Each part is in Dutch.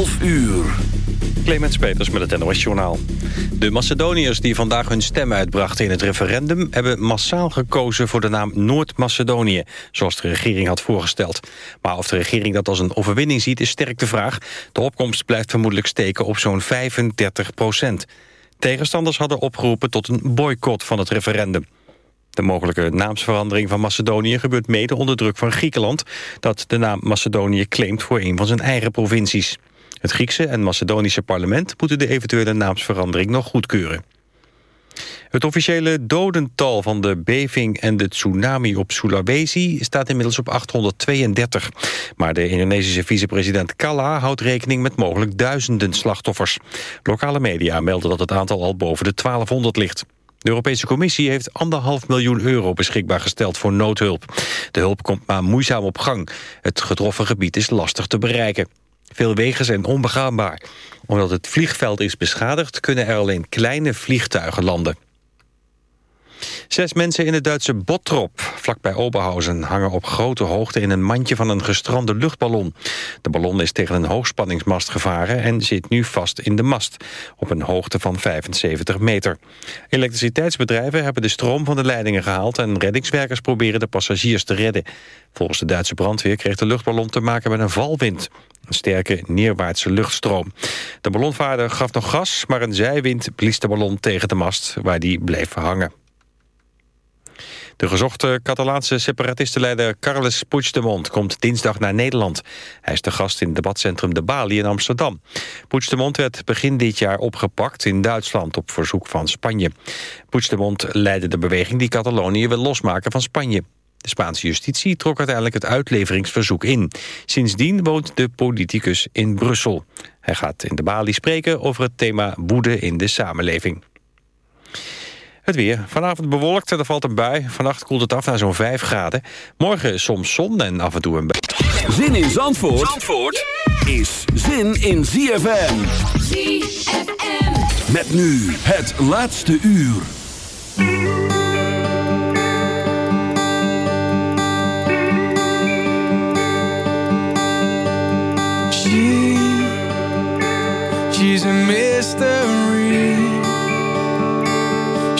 12 uur. Clemens Peters met het NOS Journaal. De Macedoniërs die vandaag hun stem uitbrachten in het referendum... hebben massaal gekozen voor de naam Noord-Macedonië... zoals de regering had voorgesteld. Maar of de regering dat als een overwinning ziet, is sterk de vraag. De opkomst blijft vermoedelijk steken op zo'n 35 procent. Tegenstanders hadden opgeroepen tot een boycott van het referendum. De mogelijke naamsverandering van Macedonië gebeurt mede onder druk van Griekenland... dat de naam Macedonië claimt voor een van zijn eigen provincies. Het Griekse en Macedonische parlement moeten de eventuele naamsverandering nog goedkeuren. Het officiële dodental van de beving en de tsunami op Sulawesi staat inmiddels op 832. Maar de Indonesische vicepresident Kalla houdt rekening met mogelijk duizenden slachtoffers. Lokale media melden dat het aantal al boven de 1200 ligt. De Europese Commissie heeft anderhalf miljoen euro beschikbaar gesteld voor noodhulp. De hulp komt maar moeizaam op gang. Het getroffen gebied is lastig te bereiken. Veel wegen zijn onbegaanbaar. Omdat het vliegveld is beschadigd... kunnen er alleen kleine vliegtuigen landen. Zes mensen in het Duitse Bottrop, vlakbij Oberhausen... hangen op grote hoogte in een mandje van een gestrande luchtballon. De ballon is tegen een hoogspanningsmast gevaren... en zit nu vast in de mast, op een hoogte van 75 meter. Elektriciteitsbedrijven hebben de stroom van de leidingen gehaald... en reddingswerkers proberen de passagiers te redden. Volgens de Duitse brandweer kreeg de luchtballon te maken met een valwind. Een sterke neerwaartse luchtstroom. De ballonvaarder gaf nog gas, maar een zijwind blies de ballon tegen de mast... waar die bleef hangen. De gezochte Catalaanse separatistenleider Carles Puigdemont komt dinsdag naar Nederland. Hij is de gast in het debatcentrum De Bali in Amsterdam. Puigdemont werd begin dit jaar opgepakt in Duitsland op verzoek van Spanje. Puigdemont leidde de beweging die Catalonië wil losmaken van Spanje. De Spaanse justitie trok uiteindelijk het uitleveringsverzoek in. Sindsdien woont de politicus in Brussel. Hij gaat in de Bali spreken over het thema woede in de samenleving. Het weer. Vanavond bewolkt en er valt een bui. Vannacht koelt het af naar zo'n 5 graden. Morgen soms zon en af en toe een bui. Zin in Zandvoort, Zandvoort is zin in ZFM. ZFM. Met nu het laatste uur. She, she's a mystery.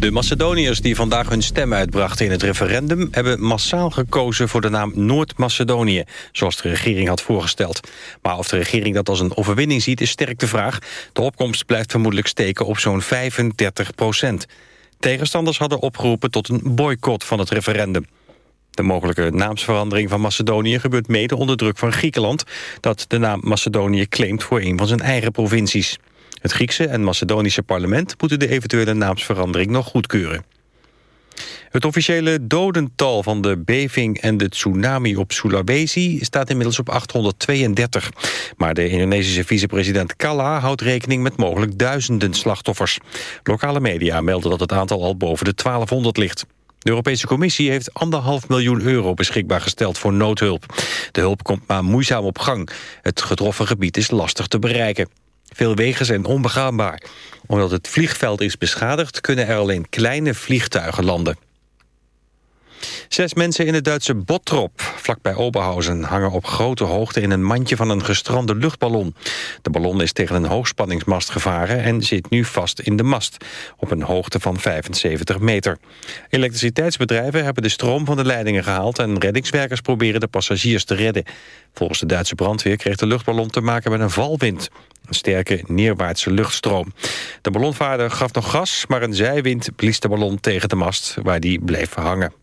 De Macedoniërs die vandaag hun stem uitbrachten in het referendum... hebben massaal gekozen voor de naam Noord-Macedonië... zoals de regering had voorgesteld. Maar of de regering dat als een overwinning ziet, is sterk de vraag. De opkomst blijft vermoedelijk steken op zo'n 35 procent. Tegenstanders hadden opgeroepen tot een boycott van het referendum. De mogelijke naamsverandering van Macedonië gebeurt mede onder druk van Griekenland... dat de naam Macedonië claimt voor een van zijn eigen provincies. Het Griekse en Macedonische parlement moeten de eventuele naamsverandering nog goedkeuren. Het officiële dodental van de beving en de tsunami op Sulawesi staat inmiddels op 832. Maar de Indonesische vicepresident Kalla houdt rekening met mogelijk duizenden slachtoffers. Lokale media melden dat het aantal al boven de 1200 ligt. De Europese Commissie heeft anderhalf miljoen euro beschikbaar gesteld voor noodhulp. De hulp komt maar moeizaam op gang. Het getroffen gebied is lastig te bereiken. Veel wegen zijn onbegaanbaar. Omdat het vliegveld is beschadigd... kunnen er alleen kleine vliegtuigen landen. Zes mensen in het Duitse Bottrop, vlakbij Oberhausen... hangen op grote hoogte in een mandje van een gestrande luchtballon. De ballon is tegen een hoogspanningsmast gevaren... en zit nu vast in de mast, op een hoogte van 75 meter. Elektriciteitsbedrijven hebben de stroom van de leidingen gehaald... en reddingswerkers proberen de passagiers te redden. Volgens de Duitse brandweer kreeg de luchtballon te maken met een valwind. Een sterke neerwaartse luchtstroom. De ballonvaarder gaf nog gas, maar een zijwind blies de ballon tegen de mast... waar die bleef hangen.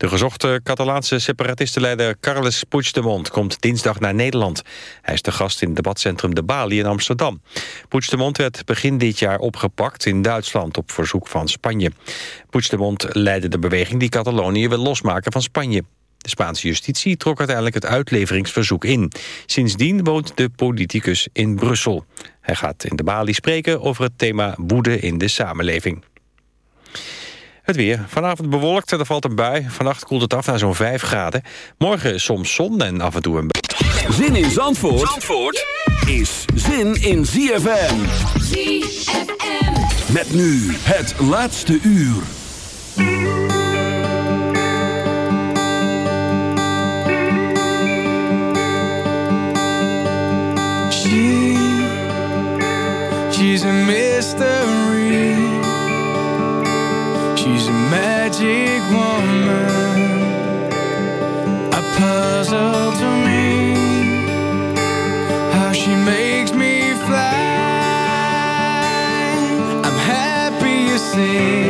De gezochte Catalaanse separatistenleider Carles Puigdemont komt dinsdag naar Nederland. Hij is de gast in het debatcentrum De Bali in Amsterdam. Puigdemont werd begin dit jaar opgepakt in Duitsland op verzoek van Spanje. Puigdemont leidde de beweging die Catalonië wil losmaken van Spanje. De Spaanse justitie trok uiteindelijk het uitleveringsverzoek in. Sindsdien woont de politicus in Brussel. Hij gaat in de Bali spreken over het thema woede in de samenleving. Het weer. Vanavond bewolkt en er valt een bui. Vannacht koelt het af naar zo'n 5 graden. Morgen soms zon en af en toe een bui. Zin in Zandvoort, Zandvoort is zin in ZFM. ZFM. Met nu het laatste uur. She, she's a mystery. Magic woman, a puzzle to me. How she makes me fly. I'm happy you see.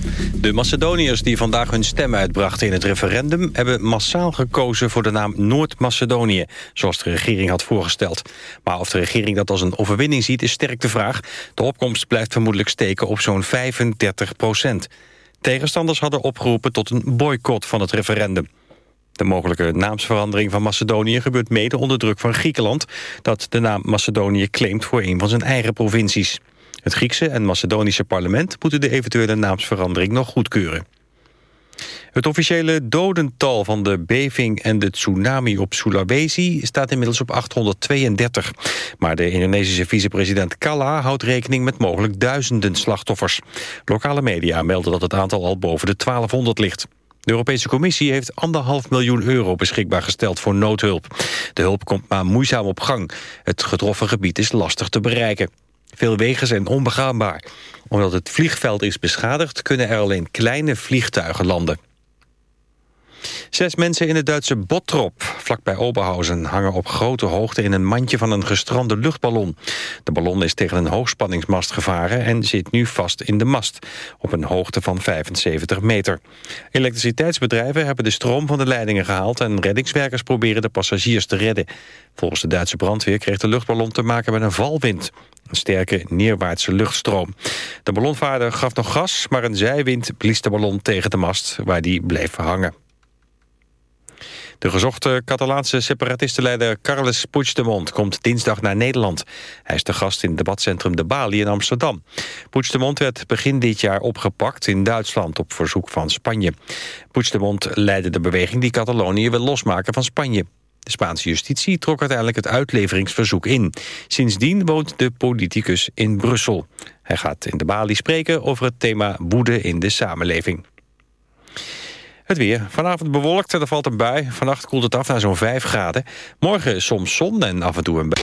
De Macedoniërs die vandaag hun stem uitbrachten in het referendum... hebben massaal gekozen voor de naam Noord-Macedonië... zoals de regering had voorgesteld. Maar of de regering dat als een overwinning ziet, is sterk de vraag. De opkomst blijft vermoedelijk steken op zo'n 35 procent. Tegenstanders hadden opgeroepen tot een boycott van het referendum. De mogelijke naamsverandering van Macedonië gebeurt mede onder druk van Griekenland... dat de naam Macedonië claimt voor een van zijn eigen provincies. Het Griekse en Macedonische parlement moeten de eventuele naamsverandering nog goedkeuren. Het officiële dodental van de beving en de tsunami op Sulawesi staat inmiddels op 832. Maar de Indonesische vicepresident Kalla houdt rekening met mogelijk duizenden slachtoffers. Lokale media melden dat het aantal al boven de 1200 ligt. De Europese Commissie heeft anderhalf miljoen euro beschikbaar gesteld voor noodhulp. De hulp komt maar moeizaam op gang. Het getroffen gebied is lastig te bereiken. Veel wegen zijn onbegaanbaar. Omdat het vliegveld is beschadigd... kunnen er alleen kleine vliegtuigen landen. Zes mensen in het Duitse Bottrop, vlakbij Oberhausen... hangen op grote hoogte in een mandje van een gestrande luchtballon. De ballon is tegen een hoogspanningsmast gevaren... en zit nu vast in de mast, op een hoogte van 75 meter. Elektriciteitsbedrijven hebben de stroom van de leidingen gehaald... en reddingswerkers proberen de passagiers te redden. Volgens de Duitse brandweer kreeg de luchtballon te maken met een valwind. Een sterke neerwaartse luchtstroom. De ballonvaarder gaf nog gas, maar een zijwind blies de ballon tegen de mast... waar die bleef hangen. De gezochte Catalaanse separatistenleider Carles Puigdemont komt dinsdag naar Nederland. Hij is de gast in debatcentrum De Bali in Amsterdam. Puigdemont werd begin dit jaar opgepakt in Duitsland op verzoek van Spanje. Puigdemont leidde de beweging die Catalonië wil losmaken van Spanje. De Spaanse justitie trok uiteindelijk het uitleveringsverzoek in. Sindsdien woont de politicus in Brussel. Hij gaat in De Bali spreken over het thema woede in de samenleving. Het weer. Vanavond bewolkt, er valt een bui. Vannacht koelt het af naar zo'n 5 graden. Morgen soms zon en af en toe een bui.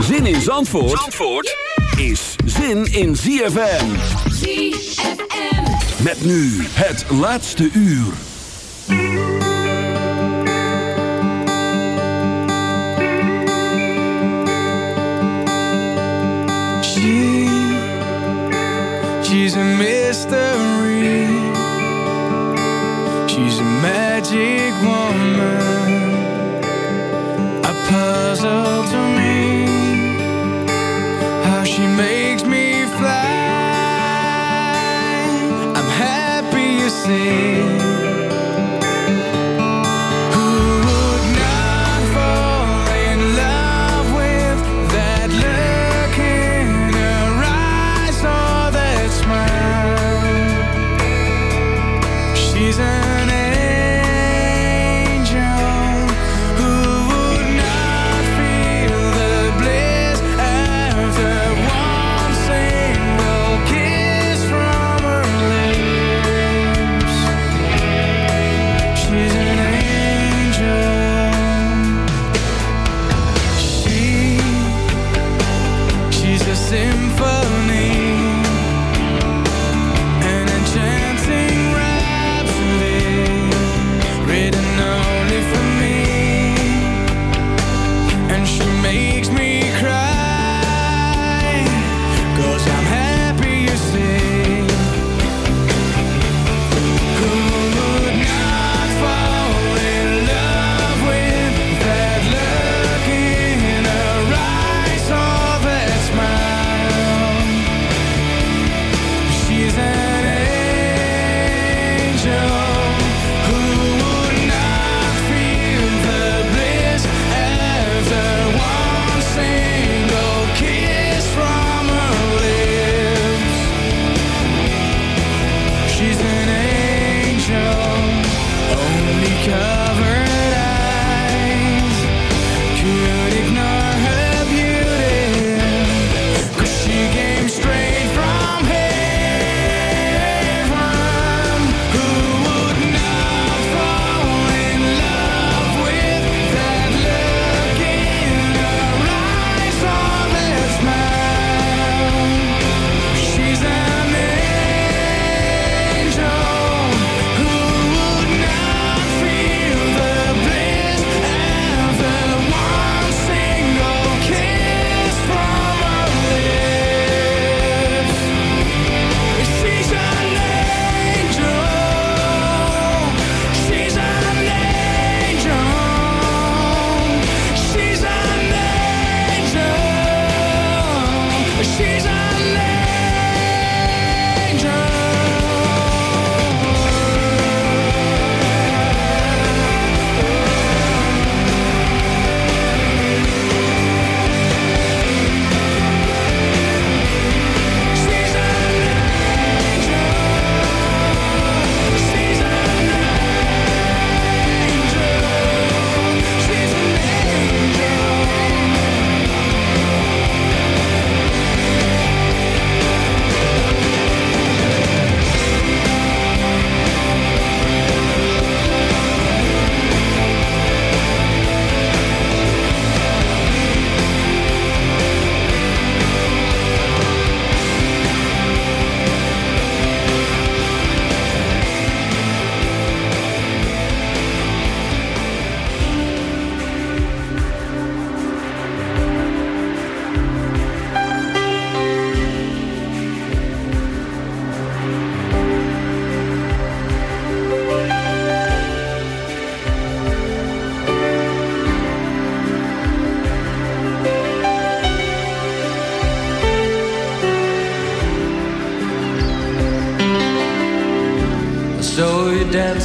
Zin in Zandvoort, Zandvoort is zin in ZFM. ZFM. Met nu het laatste uur. She, she's a mystery. She's a magic woman,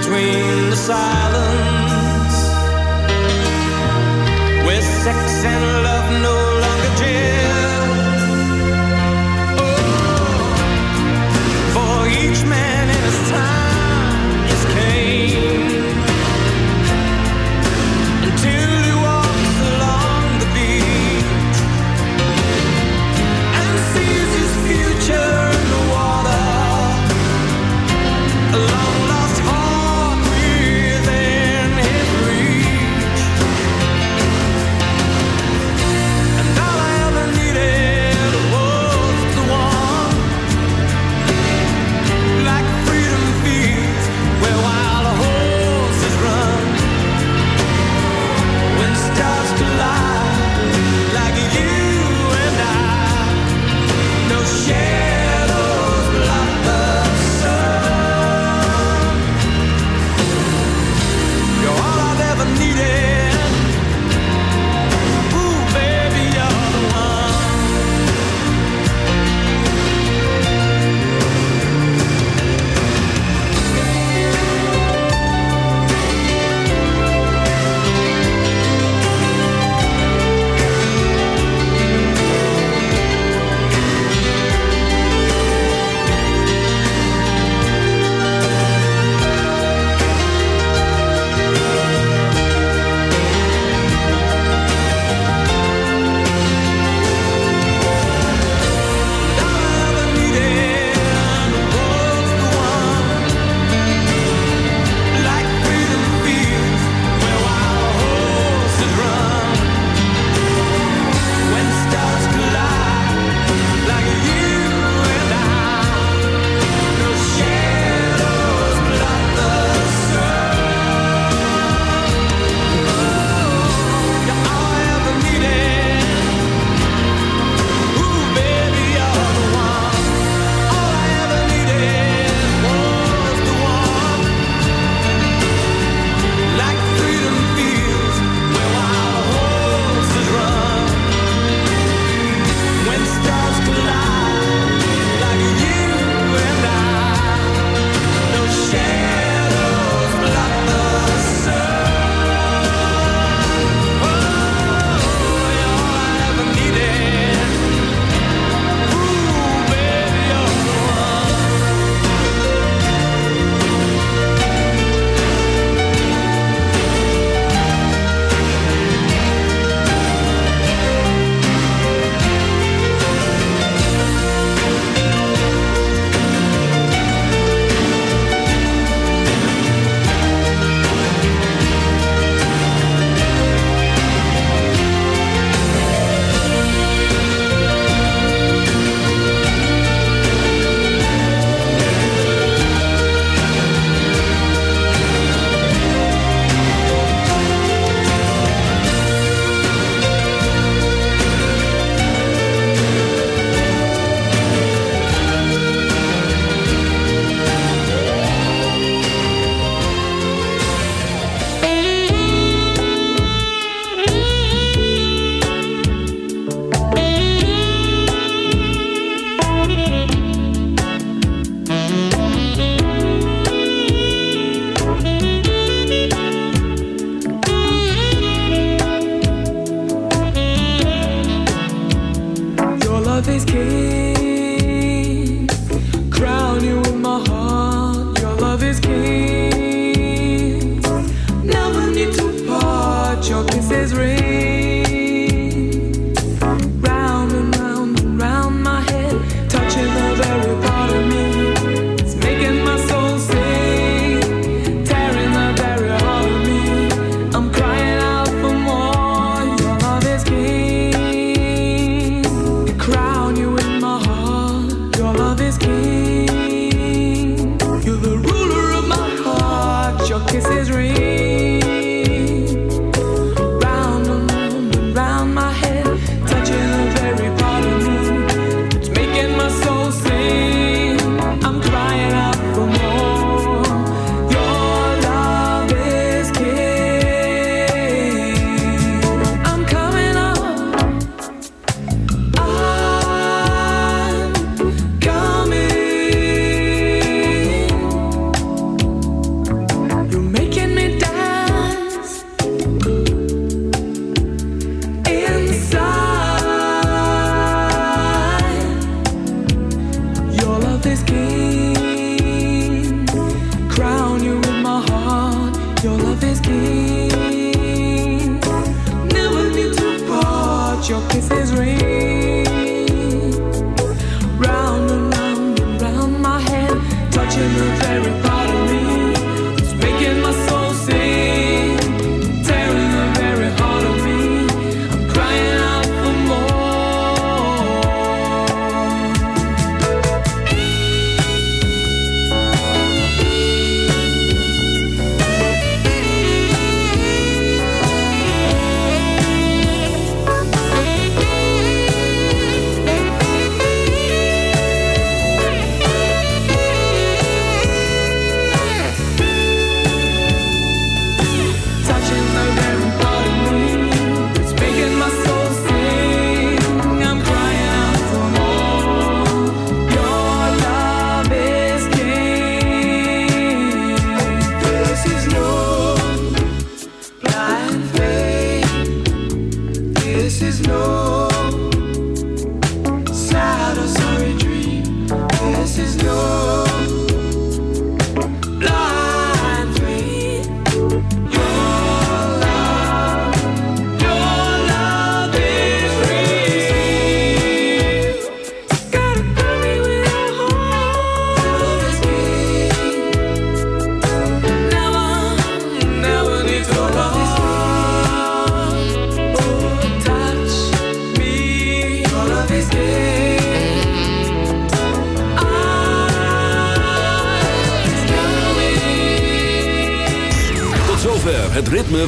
between the silence with sex and love.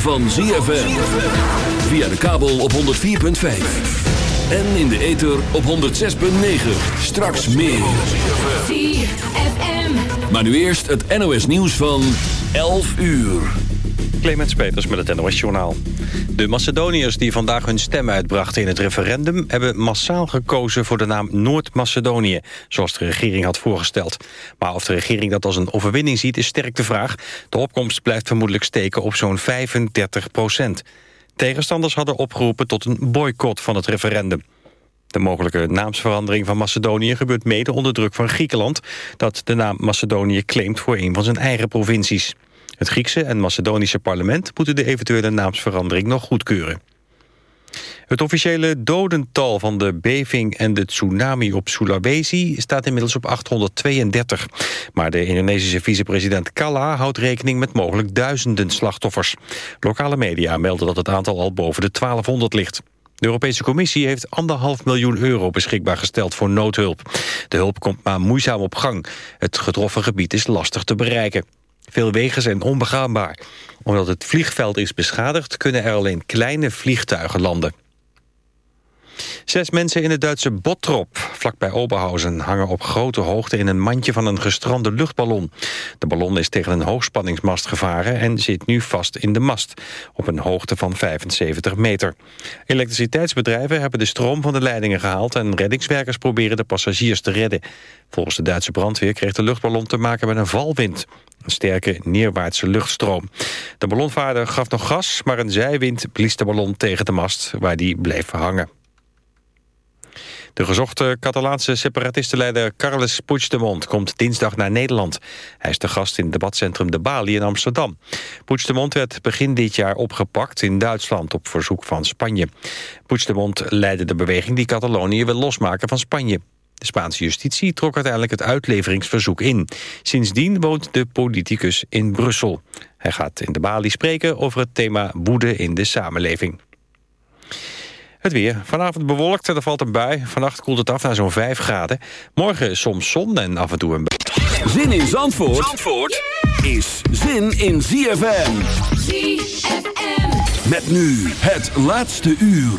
Van ZFM. Via de kabel op 104.5. En in de ether op 106.9. Straks meer. ZFM. Maar nu eerst het NOS nieuws van 11 uur. Clemens Peters met het NOS Journaal. De Macedoniërs die vandaag hun stem uitbrachten in het referendum... hebben massaal gekozen voor de naam Noord-Macedonië... zoals de regering had voorgesteld. Maar of de regering dat als een overwinning ziet, is sterk de vraag. De opkomst blijft vermoedelijk steken op zo'n 35 procent. Tegenstanders hadden opgeroepen tot een boycott van het referendum. De mogelijke naamsverandering van Macedonië gebeurt mede onder druk van Griekenland... dat de naam Macedonië claimt voor een van zijn eigen provincies. Het Griekse en Macedonische parlement moeten de eventuele naamsverandering nog goedkeuren. Het officiële dodental van de beving en de tsunami op Sulawesi staat inmiddels op 832. Maar de Indonesische vicepresident Kalla houdt rekening met mogelijk duizenden slachtoffers. Lokale media melden dat het aantal al boven de 1200 ligt. De Europese Commissie heeft anderhalf miljoen euro beschikbaar gesteld voor noodhulp. De hulp komt maar moeizaam op gang. Het getroffen gebied is lastig te bereiken. Veel wegen zijn onbegaanbaar. Omdat het vliegveld is beschadigd... kunnen er alleen kleine vliegtuigen landen. Zes mensen in het Duitse Bottrop, vlakbij Oberhausen... hangen op grote hoogte in een mandje van een gestrande luchtballon. De ballon is tegen een hoogspanningsmast gevaren... en zit nu vast in de mast, op een hoogte van 75 meter. Elektriciteitsbedrijven hebben de stroom van de leidingen gehaald... en reddingswerkers proberen de passagiers te redden. Volgens de Duitse brandweer kreeg de luchtballon te maken met een valwind. Een sterke neerwaartse luchtstroom. De ballonvaarder gaf nog gas, maar een zijwind blies de ballon tegen de mast... waar die bleef hangen. De gezochte Catalaanse separatistenleider Carles Puigdemont komt dinsdag naar Nederland. Hij is de gast in het debatcentrum De Bali in Amsterdam. Puigdemont werd begin dit jaar opgepakt in Duitsland op verzoek van Spanje. Puigdemont leidde de beweging die Catalonië wil losmaken van Spanje. De Spaanse justitie trok uiteindelijk het uitleveringsverzoek in. Sindsdien woont de politicus in Brussel. Hij gaat in de Bali spreken over het thema woede in de samenleving. Het weer. Vanavond bewolkt en er valt een bui. Vannacht koelt het af naar zo'n 5 graden. Morgen soms zon en af en toe een bui. Zin in Zandvoort, Zandvoort is zin in ZFM. ZFM. Met nu het laatste uur.